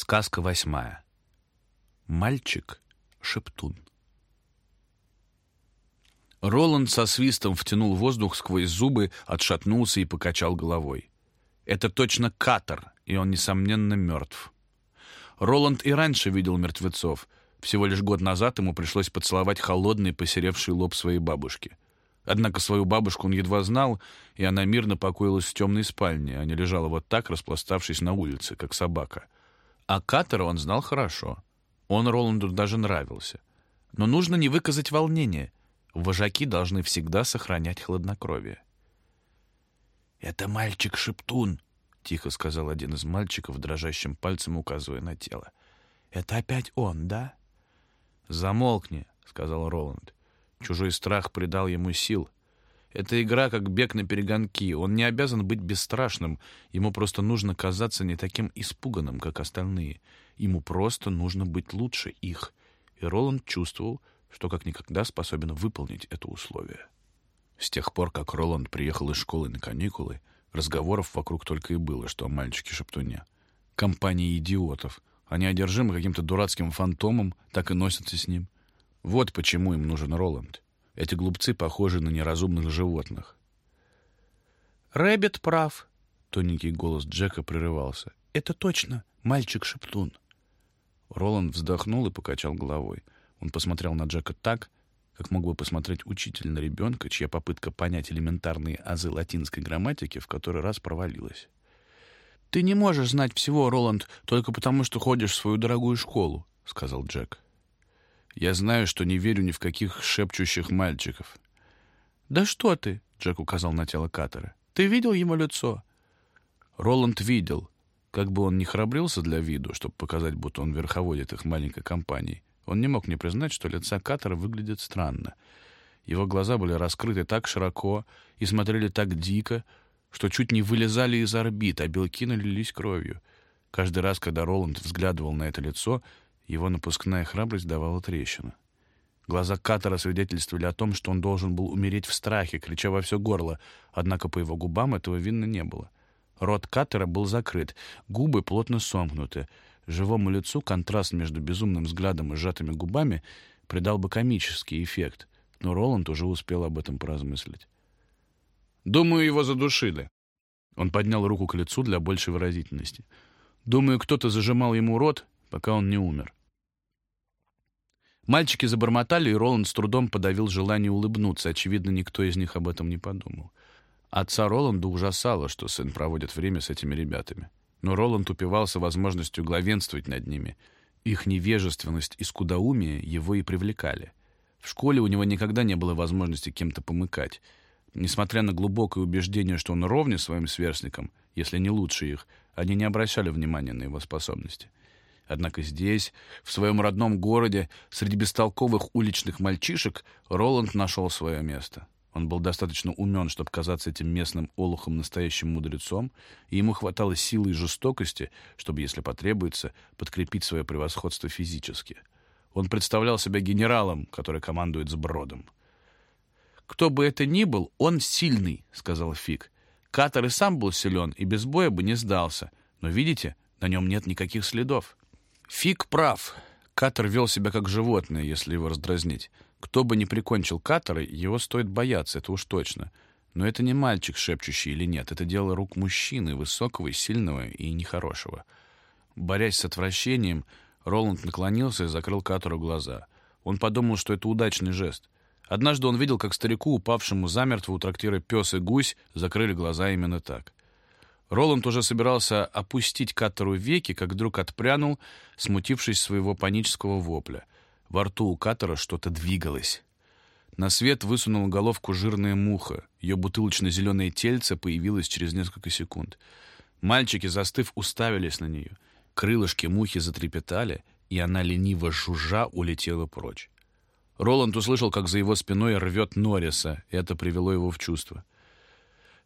Сказка восьмая. Мальчик-шептун. Роланд со свистом втянул воздух сквозь зубы, отшатнулся и покачал головой. Это точно катер, и он, несомненно, мертв. Роланд и раньше видел мертвецов. Всего лишь год назад ему пришлось поцеловать холодный, посеревший лоб своей бабушки. Однако свою бабушку он едва знал, и она мирно покоилась в темной спальне, а не лежала вот так, распластавшись на улице, как собака — а Катера он знал хорошо. Он Роланду даже нравился. Но нужно не выказать волнения. Вожаки должны всегда сохранять хладнокровие. «Это мальчик-шептун», — тихо сказал один из мальчиков, дрожащим пальцем указывая на тело. «Это опять он, да?» «Замолкни», — сказал Роланд. Чужой страх придал ему сил. Эта игра как бег на перегонки. Он не обязан быть бесстрашным. Ему просто нужно казаться не таким испуганным, как остальные. Ему просто нужно быть лучше их. И Роланд чувствовал, что как никогда способен выполнить это условие. С тех пор, как Роланд приехал из школы на каникулы, разговоров вокруг только и было, что о мальчике-шептуне. Компании идиотов. Они одержимы каким-то дурацким фантомом, так и носятся с ним. Вот почему им нужен Роланд. Эти глупцы похожи на неразумных животных. «Рэббит прав», — тоненький голос Джека прерывался. «Это точно мальчик-шептун». Роланд вздохнул и покачал головой. Он посмотрел на Джека так, как мог бы посмотреть учитель на ребенка, чья попытка понять элементарные азы латинской грамматики в который раз провалилась. «Ты не можешь знать всего, Роланд, только потому, что ходишь в свою дорогую школу», — сказал Джек. Я знаю, что не верю ни в каких шепчущих мальчиков. «Да что ты?» — Джек указал на тело Катера. «Ты видел его лицо?» Роланд видел. Как бы он ни храбрился для виду, чтобы показать, будто он верховодит их маленькой компанией, он не мог не признать, что лица Катера выглядят странно. Его глаза были раскрыты так широко и смотрели так дико, что чуть не вылезали из орбит, а белки налились кровью. Каждый раз, когда Роланд взглядывал на это лицо, его напускная храбрость давала трещину. Глаза Катера свидетельствовали о том, что он должен был умереть в страхе, крича во все горло, однако по его губам этого видно не было. Рот Катера был закрыт, губы плотно сомкнуты. Живому лицу контраст между безумным взглядом и сжатыми губами придал бы комический эффект, но Роланд уже успел об этом поразмыслить. «Думаю, его задушили». Он поднял руку к лицу для большей выразительности. «Думаю, кто-то зажимал ему рот, пока он не умер. Мальчики забормотали, и Роланд с трудом подавил желание улыбнуться. Очевидно, никто из них об этом не подумал. Отца Роланда ужасало, что сын проводит время с этими ребятами. Но Роланд упивался возможностью главенствовать над ними. Их невежественность и скудоумие его и привлекали. В школе у него никогда не было возможности кем-то помыкать. Несмотря на глубокое убеждение, что он ровня своим сверстникам, если не лучше их, они не обращали внимания на его способности. Однако здесь, в своем родном городе, среди бестолковых уличных мальчишек, Роланд нашел свое место. Он был достаточно умен, чтобы казаться этим местным олухом настоящим мудрецом, и ему хватало силы и жестокости, чтобы, если потребуется, подкрепить свое превосходство физически. Он представлял себя генералом, который командует сбродом. «Кто бы это ни был, он сильный», — сказал Фиг. Катер и сам был силен, и без боя бы не сдался. Но, видите, на нем нет никаких следов. Фиг прав. Катер вел себя как животное, если его раздразнить. Кто бы ни прикончил Катера, его стоит бояться, это уж точно. Но это не мальчик, шепчущий или нет. Это дело рук мужчины, высокого, сильного и нехорошего. Борясь с отвращением, Роланд наклонился и закрыл Катеру глаза. Он подумал, что это удачный жест. Однажды он видел, как старику, упавшему замертво у трактира пес и гусь, закрыли глаза именно так. Роланд уже собирался опустить Каттеру веки, как вдруг отпрянул, смутившись своего панического вопля. Во рту у Каттера что-то двигалось. На свет высунула головку жирная муха. Ее бутылочно-зеленое тельце появилось через несколько секунд. Мальчики, застыв, уставились на нее. Крылышки мухи затрепетали, и она, лениво жужжа, улетела прочь. Роланд услышал, как за его спиной рвет Норриса, и это привело его в чувство. —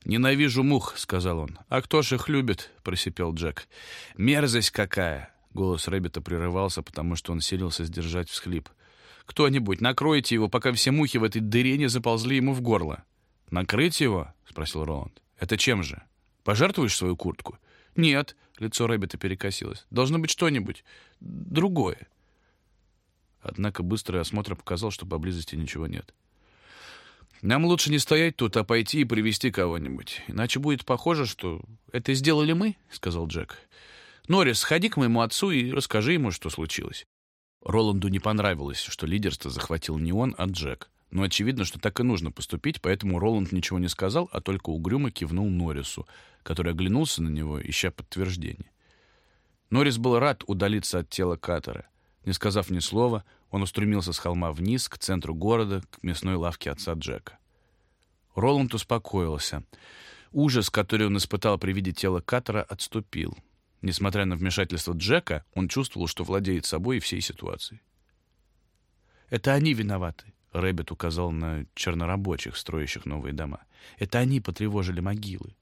«Ненавижу мух», — сказал он. «А кто ж их любит?» — просипел Джек. «Мерзость какая!» — голос Рэббита прерывался, потому что он силился сдержать всхлип. «Кто-нибудь, накройте его, пока все мухи в этой дыре не заползли ему в горло». «Накрыть его?» — спросил Роланд. «Это чем же? Пожертвуешь свою куртку?» «Нет, Лицо Рэббита перекосилось. «Должно быть что-нибудь другое». Однако быстрый осмотр показал, что поблизости ничего нет. «Нам лучше не стоять тут, а пойти и привести кого-нибудь. Иначе будет похоже, что это сделали мы», — сказал Джек. «Норрис, сходи к моему отцу и расскажи ему, что случилось». Роланду не понравилось, что лидерство захватил не он, а Джек. Но очевидно, что так и нужно поступить, поэтому Роланд ничего не сказал, а только угрюмо кивнул Норрису, который оглянулся на него, ища подтверждение. Норрис был рад удалиться от тела Катера. Не сказав ни слова, он устремился с холма вниз, к центру города, к мясной лавке отца Джека. Роланд успокоился. Ужас, который он испытал при виде тела Катера, отступил. Несмотря на вмешательство Джека, он чувствовал, что владеет собой и всей ситуацией. «Это они виноваты», — Рэббит указал на чернорабочих, строящих новые дома. «Это они потревожили могилы».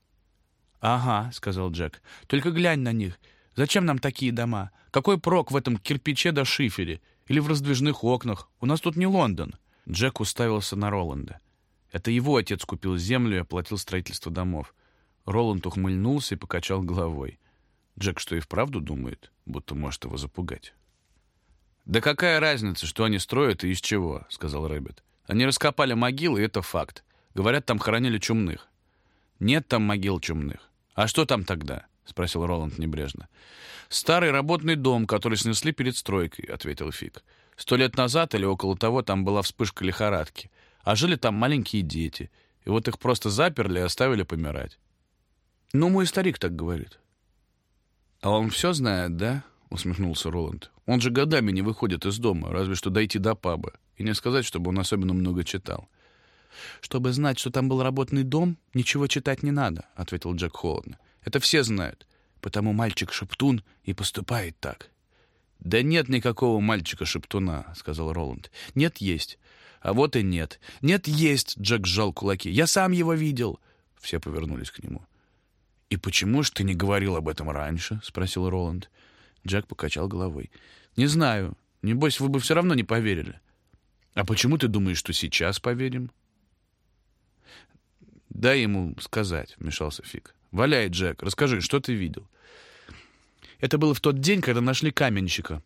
«Ага», — сказал Джек. «Только глянь на них. Зачем нам такие дома? Какой прок в этом кирпиче да шифере? Или в раздвижных окнах? У нас тут не Лондон». Джек уставился на Роланда. Это его отец купил землю и оплатил строительство домов. Роланд ухмыльнулся и покачал головой. Джек что и вправду думает, будто может его запугать. «Да какая разница, что они строят и из чего?» — сказал Рэббит. «Они раскопали могилы, и это факт. Говорят, там хоронили чумных». «Нет там могил чумных. А что там тогда?» — спросил Роланд небрежно. «Старый работный дом, который снесли перед стройкой», — ответил Фиг. «Сто лет назад или около того там была вспышка лихорадки, а жили там маленькие дети, и вот их просто заперли и оставили помирать». «Ну, мой старик так говорит». «А он все знает, да?» — усмехнулся Роланд. «Он же годами не выходит из дома, разве что дойти до паба. И не сказать, чтобы он особенно много читал». «Чтобы знать, что там был работный дом, ничего читать не надо», — ответил Джек холодно. Это все знают. Потому мальчик-шептун и поступает так. «Да нет никакого мальчика-шептуна», — сказал Роланд. «Нет, есть. А вот и нет. Нет, есть», — Джек сжал кулаки. «Я сам его видел». Все повернулись к нему. «И почему ж ты не говорил об этом раньше?» — спросил Роланд. Джек покачал головой. «Не знаю. Небось, вы бы все равно не поверили». «А почему ты думаешь, что сейчас поверим?» «Дай ему сказать», — вмешался Фиг. «Валяй, Джек, расскажи, что ты видел?» Это было в тот день, когда нашли каменщика.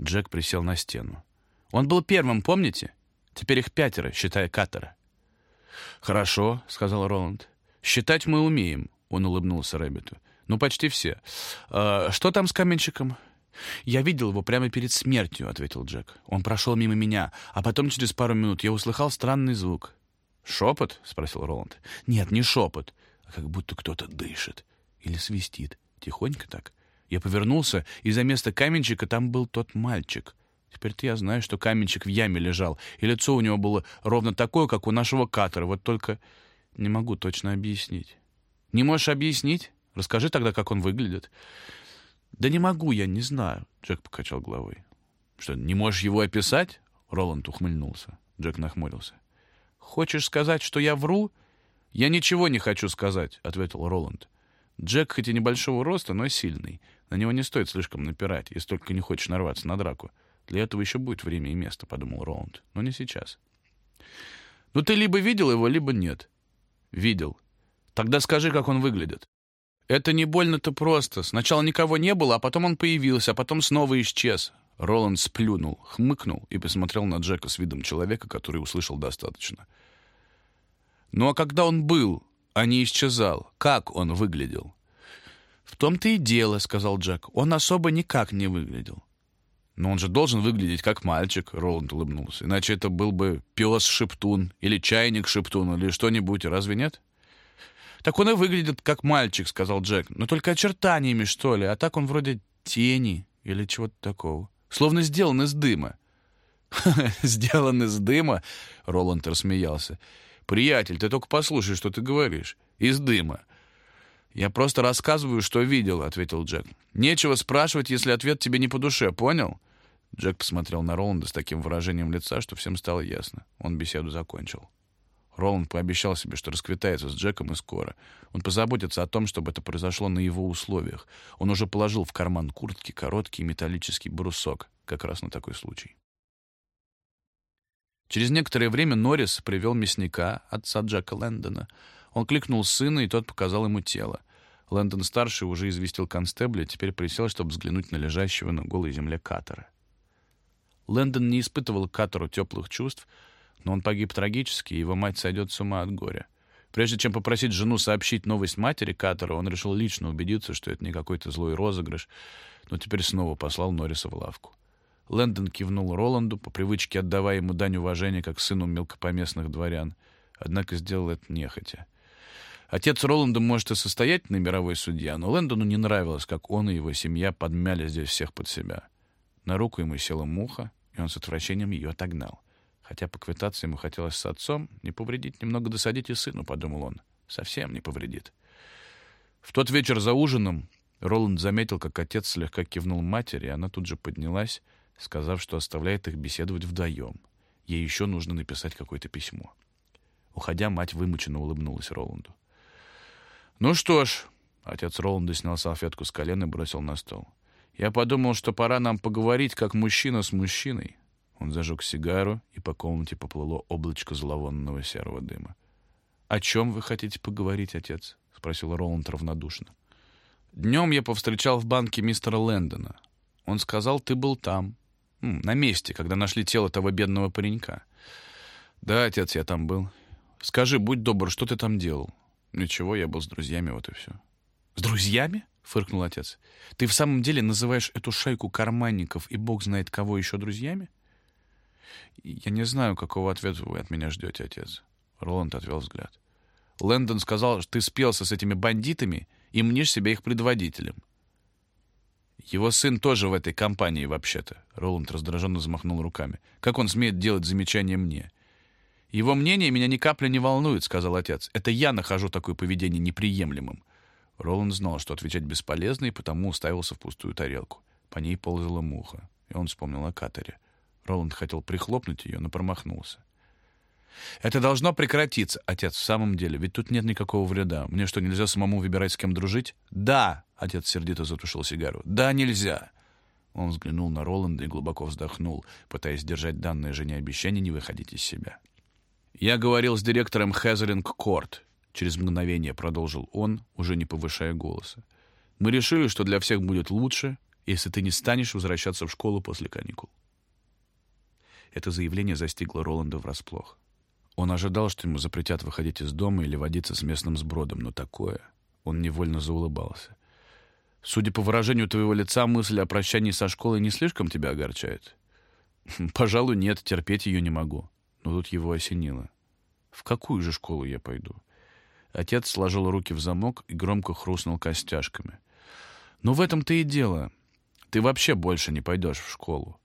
Джек присел на стену. Он был первым, помните? Теперь их пятеро, считая Катера. «Хорошо», — сказал Роланд. «Считать мы умеем», — он улыбнулся Рэббиту. «Ну, почти все. А, что там с каменщиком?» «Я видел его прямо перед смертью», — ответил Джек. «Он прошел мимо меня, а потом через пару минут я услыхал странный звук». «Шепот?» — спросил Роланд. «Нет, не шепот как будто кто-то дышит или свистит. Тихонько так. Я повернулся, и за место каменщика там был тот мальчик. Теперь-то я знаю, что каменщик в яме лежал, и лицо у него было ровно такое, как у нашего катера, вот только не могу точно объяснить. Не можешь объяснить? Расскажи тогда, как он выглядит. Да не могу я, не знаю, Джек покачал головой. Что, не можешь его описать? Роланд ухмыльнулся. Джек нахмурился. Хочешь сказать, что я вру? «Я ничего не хочу сказать», — ответил Роланд. «Джек хоть и небольшого роста, но сильный. На него не стоит слишком напирать, если только не хочешь нарваться на драку. Для этого еще будет время и место», — подумал Роланд. «Но не сейчас». «Ну ты либо видел его, либо нет». «Видел. Тогда скажи, как он выглядит». «Это не больно-то просто. Сначала никого не было, а потом он появился, а потом снова исчез». Роланд сплюнул, хмыкнул и посмотрел на Джека с видом человека, который услышал достаточно. — ну а когда он был, а не исчезал, как он выглядел? «В том-то и дело», — сказал Джек. «Он особо никак не выглядел». «Но он же должен выглядеть как мальчик», — Роланд улыбнулся. «Иначе это был бы пес-шептун или чайник-шептун или что-нибудь, разве нет?» «Так он и выглядит как мальчик», — сказал Джек. «Но только очертаниями, что ли. А так он вроде тени или чего-то такого. Словно сделан из дыма». «Сделан из дыма?» — Роланд рассмеялся. «Приятель, ты только послушай, что ты говоришь. Из дыма». «Я просто рассказываю, что видел», — ответил Джек. «Нечего спрашивать, если ответ тебе не по душе, понял?» Джек посмотрел на Роланда с таким выражением лица, что всем стало ясно. Он беседу закончил. Роланд пообещал себе, что расквитается с Джеком и скоро. Он позаботится о том, чтобы это произошло на его условиях. Он уже положил в карман куртки короткий металлический брусок, как раз на такой случай. Через некоторое время Норрис привел мясника, отца Джека Лэндона. Он кликнул сына, и тот показал ему тело. Лэндон-старший уже известил констебля, теперь присел, чтобы взглянуть на лежащего на голой земле Катера. Лэндон не испытывал к Катеру теплых чувств, но он погиб трагически, и его мать сойдет с ума от горя. Прежде чем попросить жену сообщить новость матери Катера, он решил лично убедиться, что это не какой-то злой розыгрыш, но теперь снова послал Норриса в лавку. Лэндон кивнул Роланду, по привычке отдавая ему дань уважения, как сыну мелкопоместных дворян, однако сделал это нехотя. Отец Роланда, может, и состоятельный мировой судья, но Лэндону не нравилось, как он и его семья подмяли здесь всех под себя. На руку ему села муха, и он с отвращением ее отогнал. Хотя поквитаться ему хотелось с отцом, не повредить, немного досадить и сыну, подумал он. Совсем не повредит. В тот вечер за ужином Роланд заметил, как отец слегка кивнул матери, и она тут же поднялась, сказав, что оставляет их беседовать вдвоем. Ей еще нужно написать какое-то письмо. Уходя, мать вымученно улыбнулась Роланду. «Ну что ж», — отец Роланда снял салфетку с колена и бросил на стол. «Я подумал, что пора нам поговорить, как мужчина с мужчиной». Он зажег сигару, и по комнате поплыло облачко зловонного серого дыма. «О чем вы хотите поговорить, отец?» — спросил Роланд равнодушно. «Днем я повстречал в банке мистера Лэндона. Он сказал, ты был там, на месте, когда нашли тело того бедного паренька». «Да, отец, я там был. Скажи, будь добр, что ты там делал?» Ничего, я был с друзьями, вот и все. С друзьями? Фыркнул отец. Ты в самом деле называешь эту шайку карманников и бог знает кого еще друзьями? Я не знаю, какого ответа вы от меня ждете, отец. Роланд отвел взгляд. Лэндон сказал, что ты спелся с этими бандитами и мнишь себя их предводителем. Его сын тоже в этой компании, вообще-то. Роланд раздраженно взмахнул руками. Как он смеет делать замечания мне? «Его мнение меня ни капли не волнует», — сказал отец. «Это я нахожу такое поведение неприемлемым». Роланд знал, что отвечать бесполезно, и потому уставился в пустую тарелку. По ней ползала муха, и он вспомнил о катере. Роланд хотел прихлопнуть ее, но промахнулся. «Это должно прекратиться, отец, в самом деле, ведь тут нет никакого вреда. Мне что, нельзя самому выбирать, с кем дружить?» «Да!» — отец сердито затушил сигару. «Да, нельзя!» Он взглянул на Роланда и глубоко вздохнул, пытаясь держать данное жене обещание не выходить из себя. «Я говорил с директором Хезеринг Корт», — через мгновение продолжил он, уже не повышая голоса. «Мы решили, что для всех будет лучше, если ты не станешь возвращаться в школу после каникул». Это заявление застигло Роланда врасплох. Он ожидал, что ему запретят выходить из дома или водиться с местным сбродом, но такое... Он невольно заулыбался. «Судя по выражению твоего лица, мысль о прощании со школой не слишком тебя огорчает?» «Пожалуй, нет, терпеть ее не могу но тут его осенило. В какую же школу я пойду? Отец сложил руки в замок и громко хрустнул костяшками. «Ну, в этом-то и дело. Ты вообще больше не пойдешь в школу».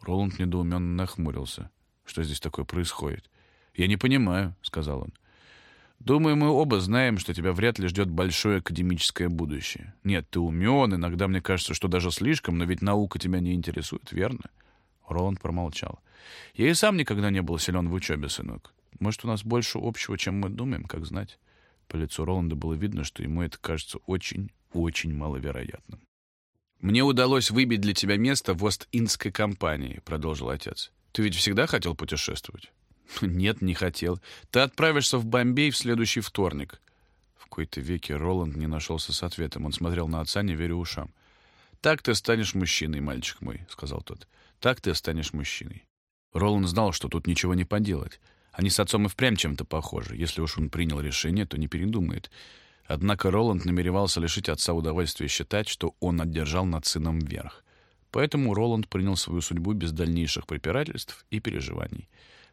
Роланд недоуменно нахмурился. «Что здесь такое происходит?» «Я не понимаю», — сказал он. «Думаю, мы оба знаем, что тебя вряд ли ждет большое академическое будущее. Нет, ты умен, иногда мне кажется, что даже слишком, но ведь наука тебя не интересует, верно?» Роланд промолчал. Я и сам никогда не был силен в учебе, сынок. Может, у нас больше общего, чем мы думаем, как знать. По лицу Роланда было видно, что ему это кажется очень, очень маловероятным. «Мне удалось выбить для тебя место в Ост-Индской компании», — продолжил отец. «Ты ведь всегда хотел путешествовать?» «Нет, не хотел. Ты отправишься в Бомбей в следующий вторник». В какой-то веке Роланд не нашелся с ответом. Он смотрел на отца, не веря ушам. «Так ты станешь мужчиной, мальчик мой», — сказал тот. «Так ты станешь мужчиной». Роланд знал, что тут ничего не поделать. Они с отцом и впрямь чем-то похожи. Если уж он принял решение, то не передумает. Однако Роланд намеревался лишить отца удовольствия считать, что он одержал над сыном верх. Поэтому Роланд принял свою судьбу без дальнейших препирательств и переживаний.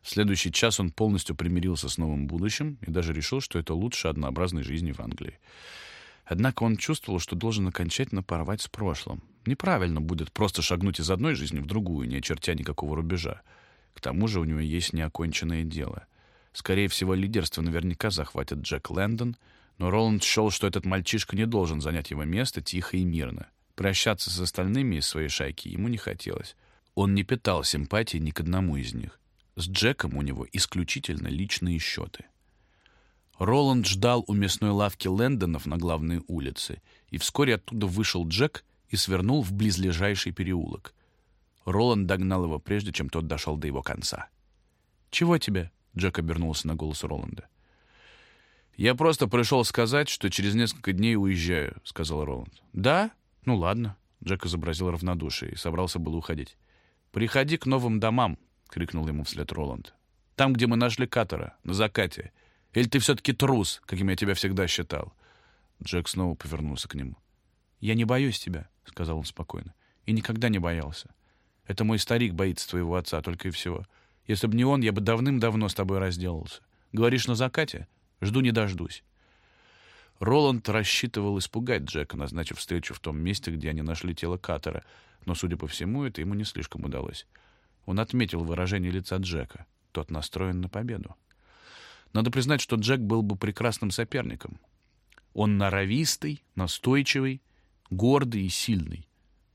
В следующий час он полностью примирился с новым будущим и даже решил, что это лучше однообразной жизни в Англии. Однако он чувствовал, что должен окончательно порвать с прошлым. Неправильно будет просто шагнуть из одной жизни в другую, не очертя никакого рубежа. К тому же у него есть неоконченное дело. Скорее всего, лидерство наверняка захватит Джек Лэндон, но Роланд счел, что этот мальчишка не должен занять его место тихо и мирно. Прощаться с остальными из своей шайки ему не хотелось. Он не питал симпатии ни к одному из них. С Джеком у него исключительно личные счеты. Роланд ждал у мясной лавки Лэндонов на главной улице, и вскоре оттуда вышел Джек и свернул в близлежащий переулок. Роланд догнал его, прежде чем тот дошел до его конца. «Чего тебе?» — Джек обернулся на голос Роланда. «Я просто пришел сказать, что через несколько дней уезжаю», — сказал Роланд. «Да? Ну ладно». Джек изобразил равнодушие и собрался было уходить. «Приходи к новым домам», — крикнул ему вслед Роланд. «Там, где мы нашли Катера, на закате. Или ты все-таки трус, каким я тебя всегда считал?» Джек снова повернулся к нему. «Я не боюсь тебя», — сказал он спокойно. «И никогда не боялся. Это мой старик боится твоего отца, только и всего. Если бы не он, я бы давным-давно с тобой разделался. Говоришь, на закате? Жду не дождусь». Роланд рассчитывал испугать Джека, назначив встречу в том месте, где они нашли тело Катера, но, судя по всему, это ему не слишком удалось. Он отметил выражение лица Джека. Тот настроен на победу. Надо признать, что Джек был бы прекрасным соперником. Он норовистый, настойчивый, гордый и сильный.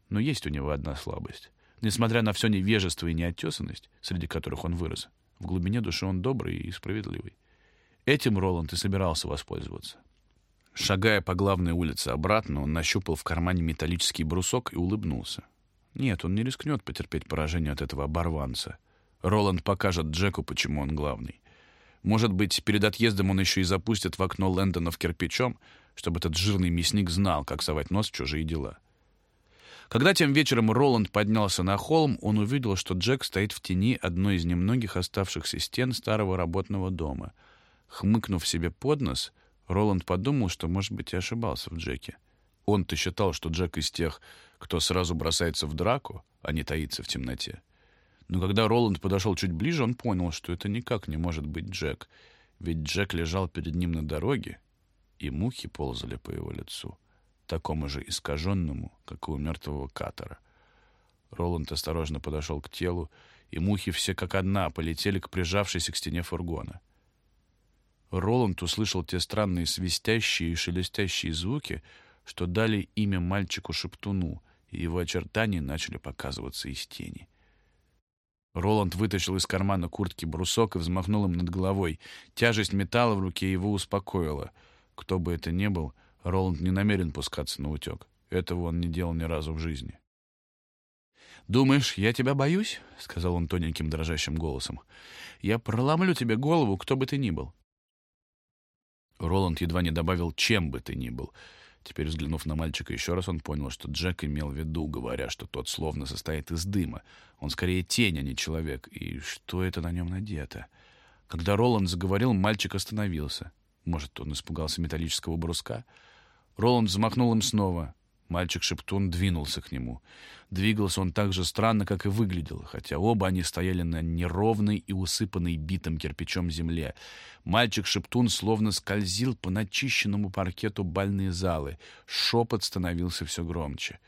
Но есть у него одна слабость. Несмотря на все невежество и неотесанность, среди которых он вырос, в глубине души он добрый и справедливый. Этим Роланд и собирался воспользоваться. Шагая по главной улице обратно, он нащупал в кармане металлический брусок и улыбнулся. Нет, он не рискнет потерпеть поражение от этого оборванца. Роланд покажет Джеку, почему он главный. Может быть, перед отъездом он еще и запустит в окно Лэндонов кирпичом, чтобы этот жирный мясник знал, как совать нос в чужие дела. Когда тем вечером Роланд поднялся на холм, он увидел, что Джек стоит в тени одной из немногих оставшихся стен старого работного дома. Хмыкнув себе под нос, Роланд подумал, что, может быть, и ошибался в Джеке. Он-то считал, что Джек из тех, кто сразу бросается в драку, а не таится в темноте. Но когда Роланд подошел чуть ближе, он понял, что это никак не может быть Джек, ведь Джек лежал перед ним на дороге, и мухи ползали по его лицу, такому же искаженному, как и у мертвого Катера. Роланд осторожно подошел к телу, и мухи все как одна полетели к прижавшейся к стене фургона. Роланд услышал те странные свистящие и шелестящие звуки, что дали имя мальчику-шептуну, и его очертания начали показываться из тени. Роланд вытащил из кармана куртки брусок и взмахнул им над головой. Тяжесть металла в руке его успокоила. Кто бы это ни был, Роланд не намерен пускаться на утек. Этого он не делал ни разу в жизни. «Думаешь, я тебя боюсь?» — сказал он тоненьким дрожащим голосом. «Я проломлю тебе голову, кто бы ты ни был». Роланд едва не добавил «чем бы ты ни был», Теперь, взглянув на мальчика еще раз, он понял, что Джек имел в виду, говоря, что тот словно состоит из дыма. Он скорее тень, а не человек. И что это на нем надето? Когда Роланд заговорил, мальчик остановился. Может, он испугался металлического бруска? Роланд взмахнул им снова. Мальчик-шептун двинулся к нему. Двигался он так же странно, как и выглядел, хотя оба они стояли на неровной и усыпанной битым кирпичом земле. Мальчик-шептун словно скользил по начищенному паркету бальной залы. Шепот становился все громче.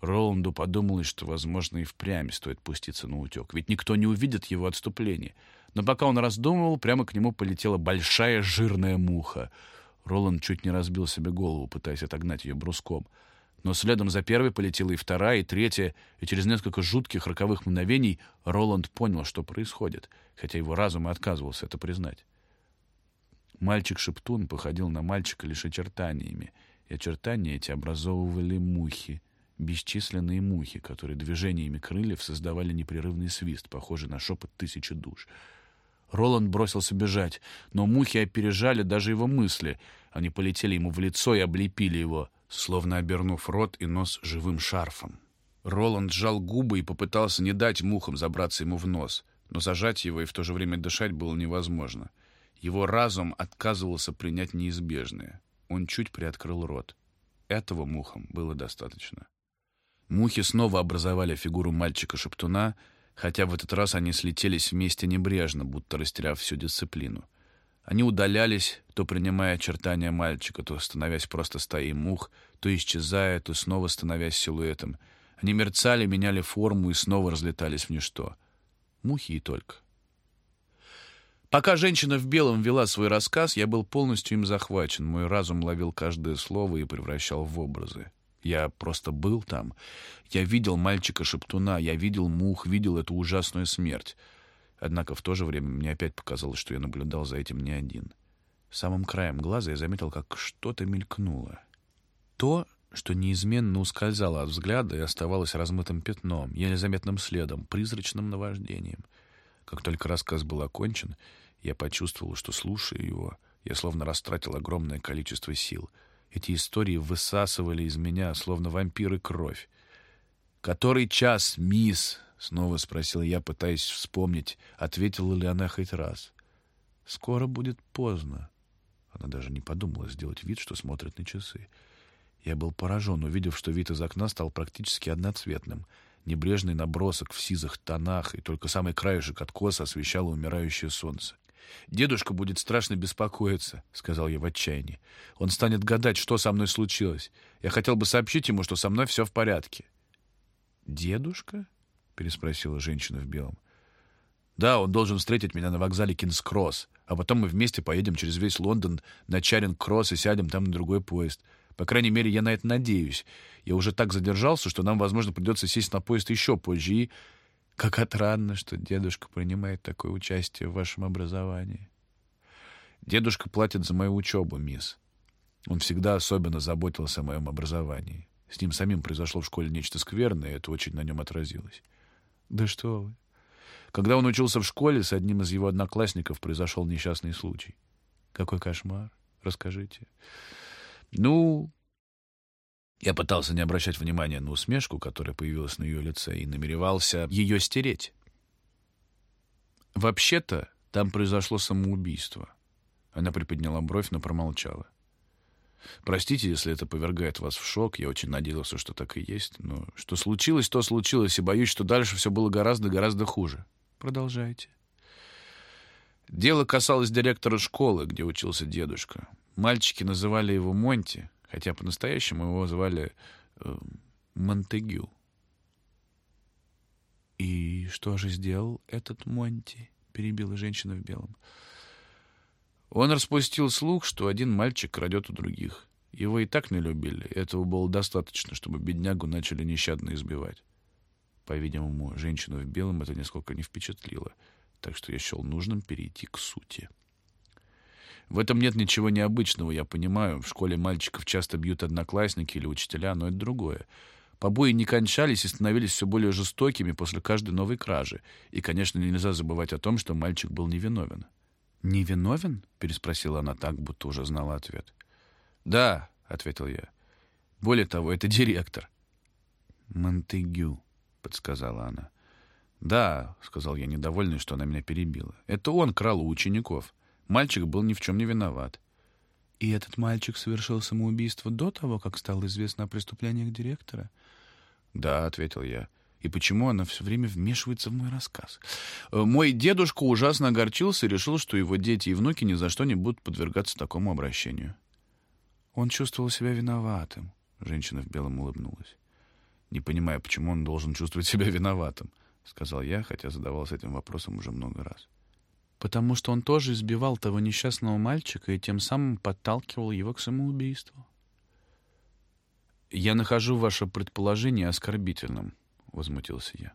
Роланду подумалось, что, возможно, и впрямь стоит пуститься на утек, ведь никто не увидит его отступление. Но пока он раздумывал, прямо к нему полетела большая жирная муха. Роланд чуть не разбил себе голову, пытаясь отогнать ее бруском. Но следом за первой полетела и вторая, и третья, и через несколько жутких роковых мгновений Роланд понял, что происходит, хотя его разум и отказывался это признать. Мальчик-шептун походил на мальчика лишь очертаниями, и очертания эти образовывали мухи, бесчисленные мухи, которые движениями крыльев создавали непрерывный свист, похожий на шепот тысячи душ. Роланд бросился бежать, но мухи опережали даже его мысли. Они полетели ему в лицо и облепили его — словно обернув рот и нос живым шарфом. Роланд сжал губы и попытался не дать мухам забраться ему в нос, но зажать его и в то же время дышать было невозможно. Его разум отказывался принять неизбежное. Он чуть приоткрыл рот. Этого мухам было достаточно. Мухи снова образовали фигуру мальчика-шептуна, хотя в этот раз они слетелись вместе небрежно, будто растеряв всю дисциплину. Они удалялись, то принимая очертания мальчика, то становясь просто стаей мух, то исчезая, то снова становясь силуэтом. Они мерцали, меняли форму и снова разлетались в ничто. Мухи и только. Пока женщина в белом вела свой рассказ, я был полностью им захвачен. Мой разум ловил каждое слово и превращал в образы. Я просто был там. Я видел мальчика-шептуна, я видел мух, видел эту ужасную смерть. Однако в то же время мне опять показалось, что я наблюдал за этим не один. Самым краем глаза я заметил, как что-то мелькнуло. То, что неизменно ускользало от взгляда и оставалось размытым пятном, еле заметным следом, призрачным наваждением. Как только рассказ был окончен, я почувствовал, что, слушая его, Я словно растратил огромное количество сил. Эти истории высасывали из меня, словно вампиры, кровь. «Который час, мисс?» — снова спросил я, пытаясь вспомнить, ответила ли она хоть раз. «Скоро будет поздно». Она даже не подумала сделать вид, что смотрит на часы. Я был поражен, увидев, что вид из окна стал практически одноцветным. Небрежный набросок в сизых тонах, и только самый краешек откоса освещало умирающее солнце. «Дедушка будет страшно беспокоиться», — сказал я в отчаянии. «Он станет гадать, что со мной случилось. Я хотел бы сообщить ему, что со мной все в порядке». «Дедушка?» — переспросила женщина в белом. «Да, он должен встретить меня на вокзале Кингс-Кросс, а потом мы вместе поедем через весь Лондон на Чаринг-Кросс и сядем там на другой поезд. По крайней мере, я на это надеюсь. Я уже так задержался, что нам, возможно, придется сесть на поезд еще позже и... Как отрадно, что дедушка принимает такое участие в вашем образовании. Дедушка платит за мою учебу, мисс. Он всегда особенно заботился о моем образовании. С ним самим произошло в школе нечто скверное, и это очень на нем отразилось. Да что вы. Когда он учился в школе, с одним из его одноклассников произошел несчастный случай. Какой кошмар. Расскажите. Ну, я пытался не обращать внимания на усмешку, которая появилась на ее лице, и намеревался ее стереть. Вообще-то там произошло самоубийство. Она приподняла бровь, но промолчала. Простите, если это повергает вас в шок. Я очень надеялся, что так и есть. Но что случилось, то случилось, и боюсь, что дальше все было гораздо-гораздо хуже. Продолжайте. Дело касалось директора школы, где учился дедушка. Мальчики называли его Монти, хотя по-настоящему его звали э, Монтегю. «И что же сделал этот Монти?» — перебила женщина в белом. Он распустил слух, что один мальчик крадет у других. Его и так не любили. Этого было достаточно, чтобы беднягу начали нещадно избивать. По-видимому, женщину в белом это нисколько не впечатлило, так что я счел нужным перейти к сути. В этом нет ничего необычного, я понимаю. В школе мальчиков часто бьют одноклассники или учителя, но это другое. Побои не кончались и становились все более жестокими после каждой новой кражи. И, конечно, нельзя забывать о том, что мальчик был невиновен. «Невиновен?» — переспросила она так, будто уже знала ответ. «Да», — ответил я. «Более того, это директор». «Монтегю», — подсказала она. «Да», — сказал я, недовольный, что она меня перебила. «Это он крал у учеников. Мальчик был ни в чем не виноват. И этот мальчик совершил самоубийство до того, как стало известно о преступлениях директора? Да, ответил я. И почему она все время вмешивается в мой рассказ? Э, мой дедушка ужасно огорчился и решил, что его дети и внуки ни за что не будут подвергаться такому обращению. Он чувствовал себя виноватым. Женщина в белом улыбнулась. Не понимая, почему он должен чувствовать себя виноватым, сказал я, хотя задавался этим вопросом уже много раз потому что он тоже избивал того несчастного мальчика и тем самым подталкивал его к самоубийству. «Я нахожу ваше предположение оскорбительным», — возмутился я.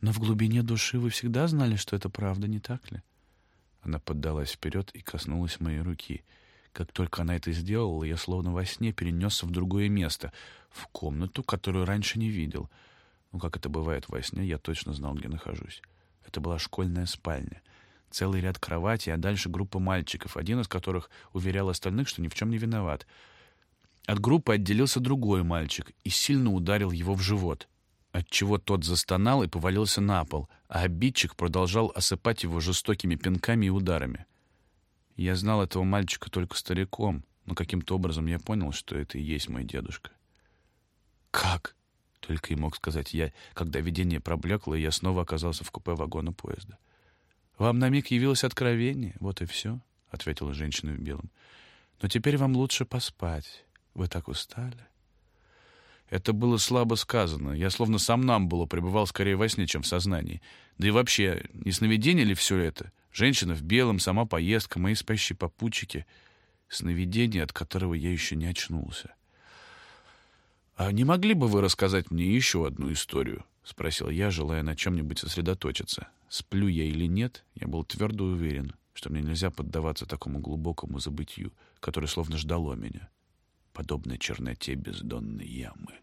«Но в глубине души вы всегда знали, что это правда, не так ли?» Она поддалась вперед и коснулась моей руки. Как только она это сделала, я словно во сне перенесся в другое место, в комнату, которую раньше не видел. Ну, как это бывает во сне, я точно знал, где нахожусь. Это была школьная спальня — Целый ряд кроватей, а дальше группа мальчиков, один из которых уверял остальных, что ни в чем не виноват. От группы отделился другой мальчик и сильно ударил его в живот, отчего тот застонал и повалился на пол, а обидчик продолжал осыпать его жестокими пинками и ударами. Я знал этого мальчика только стариком, но каким-то образом я понял, что это и есть мой дедушка. «Как?» — только и мог сказать я, когда видение проблекло, и я снова оказался в купе вагона поезда. «Вам на миг явилось откровение, вот и все», — ответила женщина в белом. «Но теперь вам лучше поспать. Вы так устали». Это было слабо сказано. Я словно сам нам было пребывал скорее во сне, чем в сознании. Да и вообще, не сновидение ли все это? Женщина в белом, сама поездка, мои спящие попутчики. Сновидение, от которого я еще не очнулся. «А не могли бы вы рассказать мне еще одну историю?» — спросил я, желая на чем-нибудь сосредоточиться. Сплю я или нет, я был твердо уверен, что мне нельзя поддаваться такому глубокому забытию, которое словно ждало меня, подобно черноте бездонной ямы.